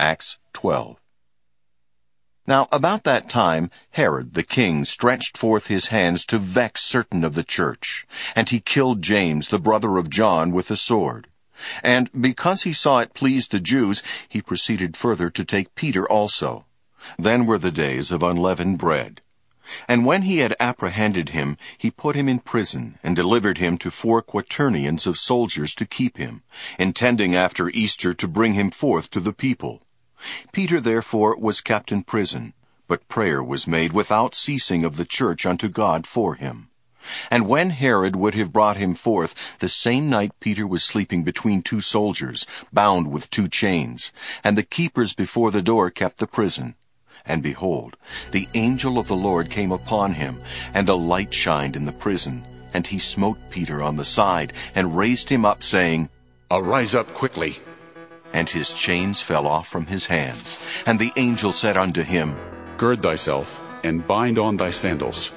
Acts 12. Now about that time Herod the king stretched forth his hands to vex certain of the church, and he killed James the brother of John with a sword. And because he saw it pleased the Jews, he proceeded further to take Peter also. Then were the days of unleavened bread. And when he had apprehended him, he put him in prison, and delivered him to four quaternions of soldiers to keep him, intending after Easter to bring him forth to the people. Peter therefore was kept in prison, but prayer was made without ceasing of the church unto God for him. And when Herod would have brought him forth, the same night Peter was sleeping between two soldiers, bound with two chains, and the keepers before the door kept the prison. And behold, the angel of the Lord came upon him, and a light shined in the prison. And he smote Peter on the side, and raised him up, saying, Arise up quickly. And his chains fell off from his hands. And the angel said unto him, Gird thyself, and bind on thy sandals.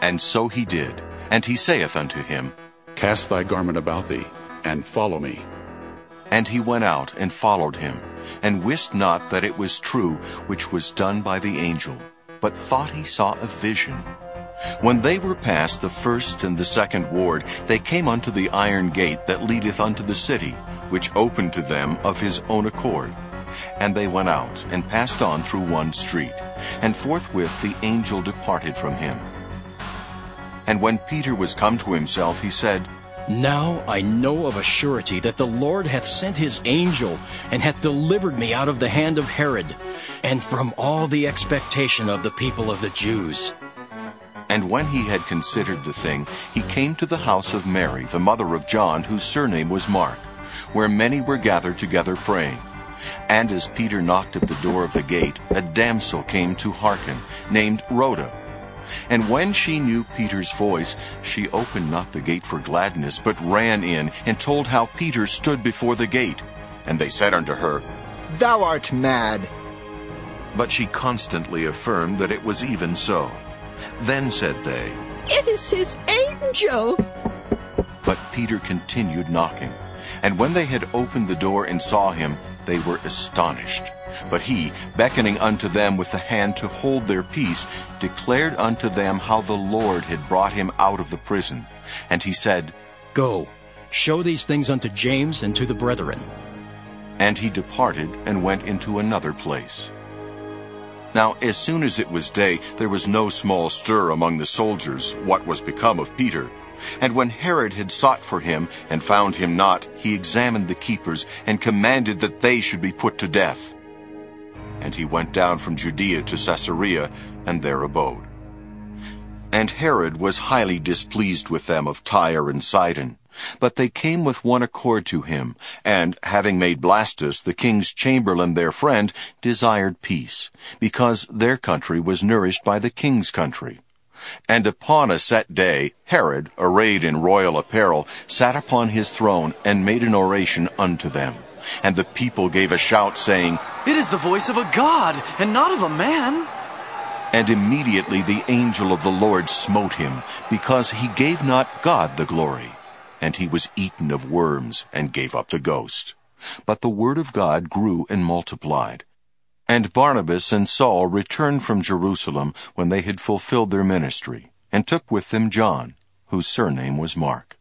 And so he did. And he saith unto him, Cast thy garment about thee, and follow me. And he went out and followed him, and wist not that it was true which was done by the angel, but thought he saw a vision. When they were past the first and the second ward, they came unto the iron gate that leadeth unto the city, which opened to them of his own accord. And they went out, and passed on through one street. And forthwith the angel departed from him. And when Peter was come to himself, he said, Now I know of a surety that the Lord hath sent his angel, and hath delivered me out of the hand of Herod, and from all the expectation of the people of the Jews. And when he had considered the thing, he came to the house of Mary, the mother of John, whose surname was Mark, where many were gathered together praying. And as Peter knocked at the door of the gate, a damsel came to hearken, named Rhoda. And when she knew Peter's voice, she opened not the gate for gladness, but ran in, and told how Peter stood before the gate. And they said unto her, Thou art mad. But she constantly affirmed that it was even so. Then said they, It is his angel. But Peter continued knocking. And when they had opened the door and saw him, they were astonished. But he, beckoning unto them with the hand to hold their peace, declared unto them how the Lord had brought him out of the prison. And he said, Go, show these things unto James and to the brethren. And he departed and went into another place. Now as soon as it was day, there was no small stir among the soldiers what was become of Peter. And when Herod had sought for him, and found him not, he examined the keepers, and commanded that they should be put to death. And he went down from Judea to Caesarea, and there abode. And Herod was highly displeased with them of Tyre and Sidon. But they came with one accord to him, and, having made Blastus, the king's chamberlain, their friend, desired peace, because their country was nourished by the king's country. And upon a set day, Herod, arrayed in royal apparel, sat upon his throne, and made an oration unto them. And the people gave a shout, saying, It is the voice of a God, and not of a man. And immediately the angel of the Lord smote him, because he gave not God the glory. And he was eaten of worms, and gave up the ghost. But the word of God grew and multiplied. And Barnabas and Saul returned from Jerusalem when they had fulfilled their ministry, and took with them John, whose surname was Mark.